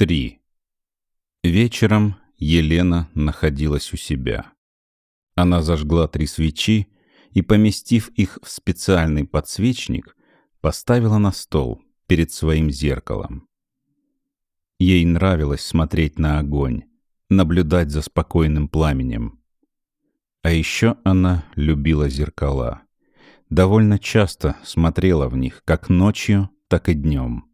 3. Вечером Елена находилась у себя. Она зажгла три свечи и, поместив их в специальный подсвечник, поставила на стол перед своим зеркалом. Ей нравилось смотреть на огонь, наблюдать за спокойным пламенем. А еще она любила зеркала. Довольно часто смотрела в них как ночью, так и днем.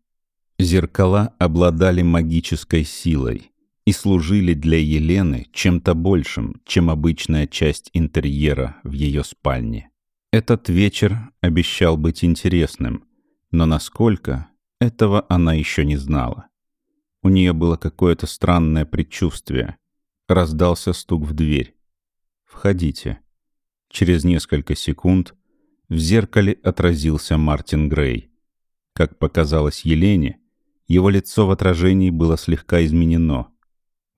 Зеркала обладали магической силой и служили для Елены чем-то большим, чем обычная часть интерьера в ее спальне. Этот вечер обещал быть интересным, но насколько, этого она еще не знала. У нее было какое-то странное предчувствие. Раздался стук в дверь. «Входите». Через несколько секунд в зеркале отразился Мартин Грей. Как показалось Елене, его лицо в отражении было слегка изменено.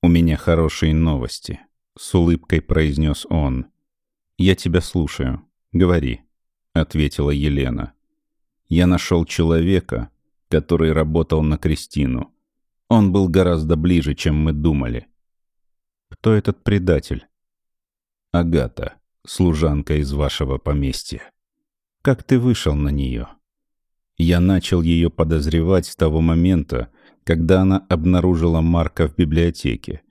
«У меня хорошие новости», — с улыбкой произнес он. «Я тебя слушаю. Говори», — ответила Елена. «Я нашел человека, который работал на Кристину. Он был гораздо ближе, чем мы думали». «Кто этот предатель?» «Агата, служанка из вашего поместья». «Как ты вышел на нее?» Я начал ее подозревать с того момента, когда она обнаружила Марка в библиотеке.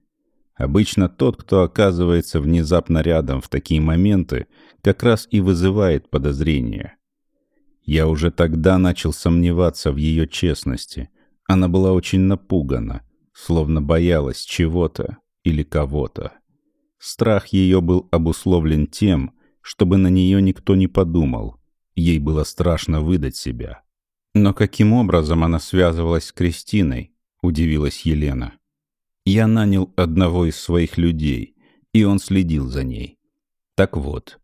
Обычно тот, кто оказывается внезапно рядом в такие моменты, как раз и вызывает подозрения. Я уже тогда начал сомневаться в ее честности. Она была очень напугана, словно боялась чего-то или кого-то. Страх ее был обусловлен тем, чтобы на нее никто не подумал. Ей было страшно выдать себя. «Но каким образом она связывалась с Кристиной?» — удивилась Елена. «Я нанял одного из своих людей, и он следил за ней. Так вот,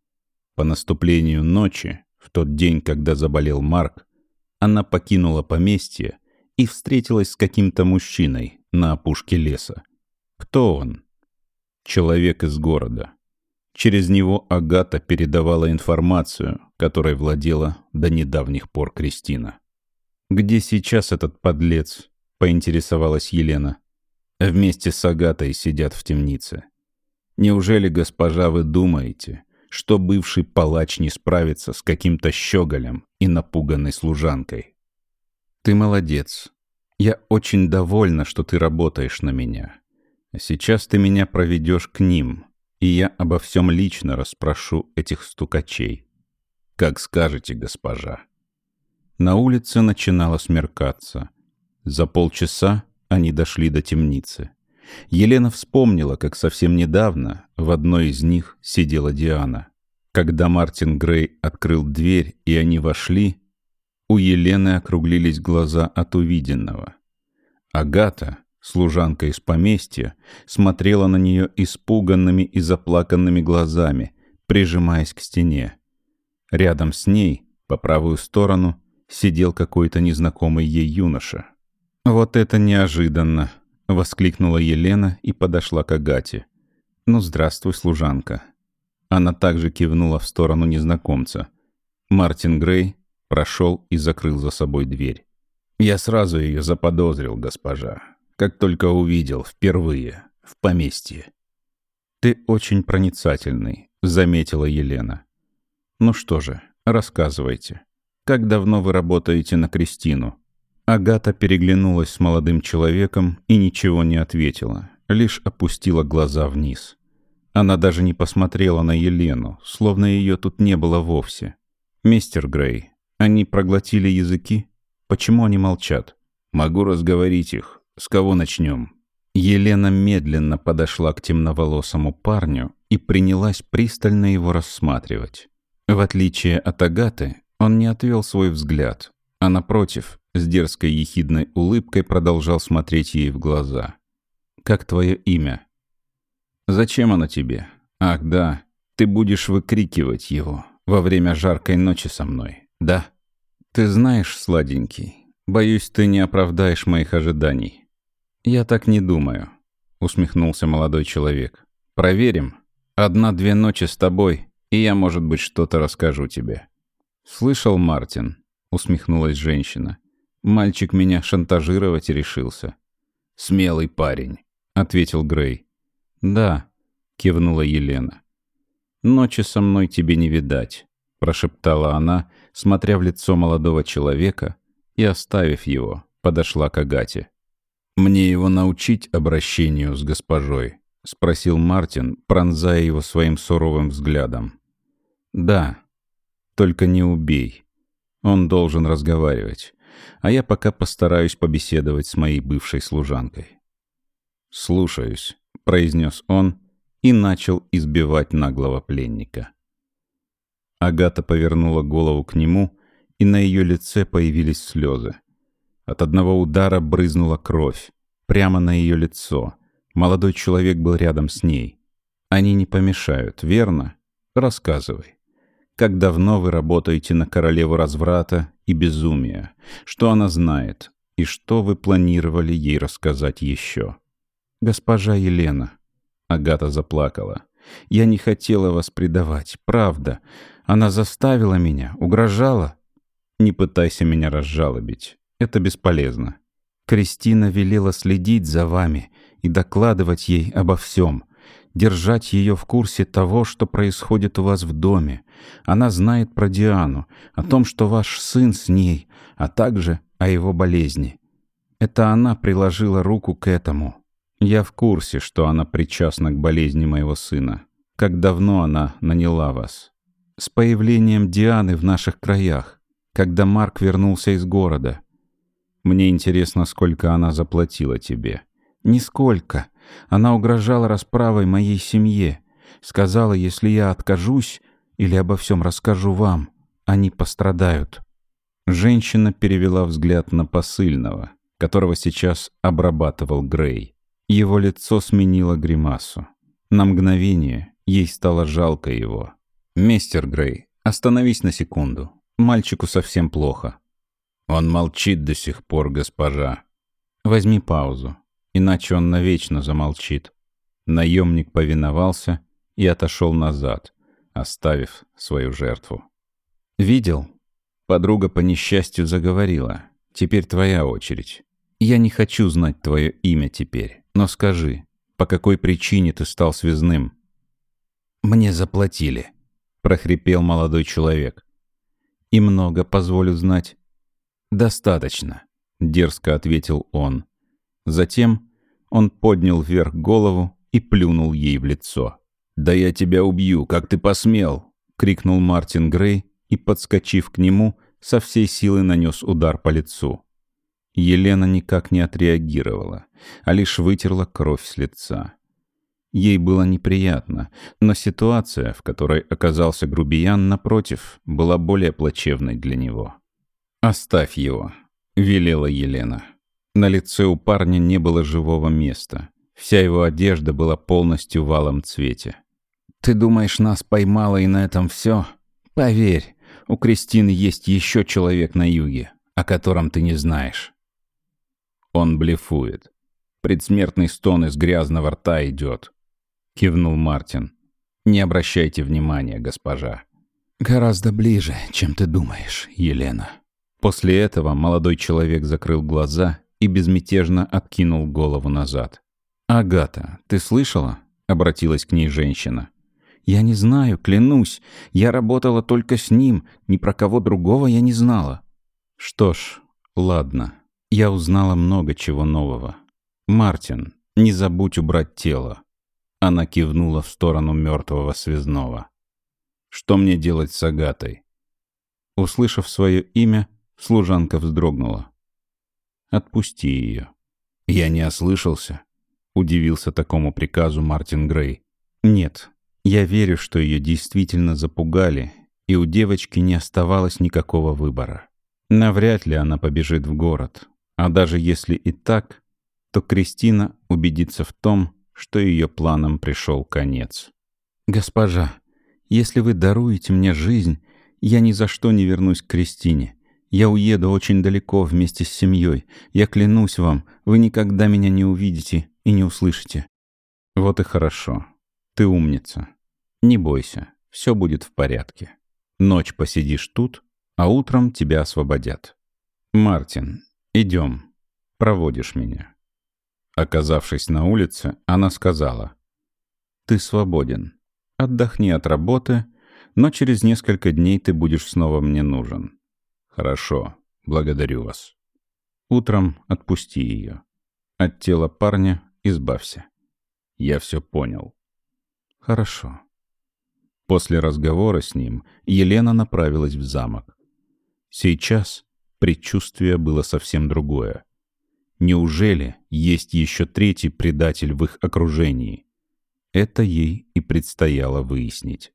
по наступлению ночи, в тот день, когда заболел Марк, она покинула поместье и встретилась с каким-то мужчиной на опушке леса. Кто он? Человек из города. Через него Агата передавала информацию, которой владела до недавних пор Кристина. «Где сейчас этот подлец?» — поинтересовалась Елена. «Вместе с Агатой сидят в темнице. Неужели, госпожа, вы думаете, что бывший палач не справится с каким-то щеголем и напуганной служанкой?» «Ты молодец. Я очень довольна, что ты работаешь на меня. сейчас ты меня проведешь к ним, и я обо всем лично расспрошу этих стукачей. Как скажете, госпожа». На улице начинало смеркаться. За полчаса они дошли до темницы. Елена вспомнила, как совсем недавно в одной из них сидела Диана. Когда Мартин Грей открыл дверь и они вошли, у Елены округлились глаза от увиденного. Агата, служанка из поместья, смотрела на нее испуганными и заплаканными глазами, прижимаясь к стене. Рядом с ней, по правую сторону, сидел какой-то незнакомый ей юноша. «Вот это неожиданно!» — воскликнула Елена и подошла к Агате. «Ну, здравствуй, служанка». Она также кивнула в сторону незнакомца. Мартин Грей прошел и закрыл за собой дверь. «Я сразу ее заподозрил, госпожа, как только увидел впервые в поместье». «Ты очень проницательный», — заметила Елена. «Ну что же, рассказывайте». Как давно вы работаете на Кристину?» Агата переглянулась с молодым человеком и ничего не ответила, лишь опустила глаза вниз. Она даже не посмотрела на Елену, словно ее тут не было вовсе. «Мистер Грей, они проглотили языки? Почему они молчат? Могу разговорить их. С кого начнем?» Елена медленно подошла к темноволосому парню и принялась пристально его рассматривать. В отличие от Агаты, он не отвел свой взгляд, а напротив, с дерзкой ехидной улыбкой продолжал смотреть ей в глаза. «Как твое имя?» «Зачем оно тебе?» «Ах, да, ты будешь выкрикивать его во время жаркой ночи со мной, да?» «Ты знаешь, сладенький, боюсь, ты не оправдаешь моих ожиданий». «Я так не думаю», — усмехнулся молодой человек. «Проверим. Одна-две ночи с тобой, и я, может быть, что-то расскажу тебе». «Слышал, Мартин», — усмехнулась женщина. «Мальчик меня шантажировать решился». Смелый парень», — ответил Грей. «Да», — кивнула Елена. «Ночи со мной тебе не видать», — прошептала она, смотря в лицо молодого человека, и, оставив его, подошла к Агате. «Мне его научить обращению с госпожой?» — спросил Мартин, пронзая его своим суровым взглядом. «Да, только не убей. Он должен разговаривать, а я пока постараюсь побеседовать с моей бывшей служанкой». «Слушаюсь», — произнес он и начал избивать наглого пленника. Агата повернула голову к нему, и на ее лице появились слезы. От одного удара брызнула кровь, прямо на ее лицо — Молодой человек был рядом с ней. Они не помешают, верно? Рассказывай. Как давно вы работаете на королеву разврата и безумия? Что она знает? И что вы планировали ей рассказать еще? Госпожа Елена. Агата заплакала. Я не хотела вас предавать, правда. Она заставила меня, угрожала. Не пытайся меня разжалобить. Это бесполезно. Кристина велела следить за вами и докладывать ей обо всем, держать ее в курсе того, что происходит у вас в доме. Она знает про Диану, о том, что ваш сын с ней, а также о его болезни. Это она приложила руку к этому. Я в курсе, что она причастна к болезни моего сына. Как давно она наняла вас? С появлением Дианы в наших краях, когда Марк вернулся из города. Мне интересно, сколько она заплатила тебе. Нисколько. Она угрожала расправой моей семье. Сказала, если я откажусь или обо всем расскажу вам, они пострадают. Женщина перевела взгляд на посыльного, которого сейчас обрабатывал Грей. Его лицо сменило гримасу. На мгновение ей стало жалко его. «Мистер Грей, остановись на секунду. Мальчику совсем плохо». «Он молчит до сих пор, госпожа». «Возьми паузу иначе он навечно замолчит. Наемник повиновался и отошел назад, оставив свою жертву. «Видел?» Подруга по несчастью заговорила. «Теперь твоя очередь. Я не хочу знать твое имя теперь, но скажи, по какой причине ты стал связным?» «Мне заплатили», — прохрипел молодой человек. «И много, позволю знать?» «Достаточно», — дерзко ответил он. Затем он поднял вверх голову и плюнул ей в лицо. «Да я тебя убью, как ты посмел!» — крикнул Мартин Грей и, подскочив к нему, со всей силы нанес удар по лицу. Елена никак не отреагировала, а лишь вытерла кровь с лица. Ей было неприятно, но ситуация, в которой оказался грубиян, напротив, была более плачевной для него. «Оставь его», — велела Елена. На лице у парня не было живого места. Вся его одежда была полностью в алом цвете. «Ты думаешь, нас поймало и на этом все? Поверь, у Кристины есть еще человек на юге, о котором ты не знаешь». Он блефует. Предсмертный стон из грязного рта идет. Кивнул Мартин. «Не обращайте внимания, госпожа». «Гораздо ближе, чем ты думаешь, Елена». После этого молодой человек закрыл глаза и безмятежно откинул голову назад. «Агата, ты слышала?» — обратилась к ней женщина. «Я не знаю, клянусь. Я работала только с ним. Ни про кого другого я не знала». «Что ж, ладно. Я узнала много чего нового. Мартин, не забудь убрать тело». Она кивнула в сторону мертвого связного. «Что мне делать с Агатой?» Услышав свое имя, служанка вздрогнула. Отпусти ее». «Я не ослышался», — удивился такому приказу Мартин Грей. «Нет, я верю, что ее действительно запугали, и у девочки не оставалось никакого выбора. Навряд ли она побежит в город. А даже если и так, то Кристина убедится в том, что ее планам пришел конец. «Госпожа, если вы даруете мне жизнь, я ни за что не вернусь к Кристине. Я уеду очень далеко вместе с семьей. Я клянусь вам, вы никогда меня не увидите и не услышите. Вот и хорошо. Ты умница. Не бойся, все будет в порядке. Ночь посидишь тут, а утром тебя освободят. Мартин, идем. Проводишь меня. Оказавшись на улице, она сказала, «Ты свободен. Отдохни от работы, но через несколько дней ты будешь снова мне нужен». «Хорошо, благодарю вас». Утром отпусти ее. От тела парня избавься. Я все понял. Хорошо. После разговора с ним Елена направилась в замок. Сейчас предчувствие было совсем другое. Неужели есть еще третий предатель в их окружении? Это ей и предстояло выяснить.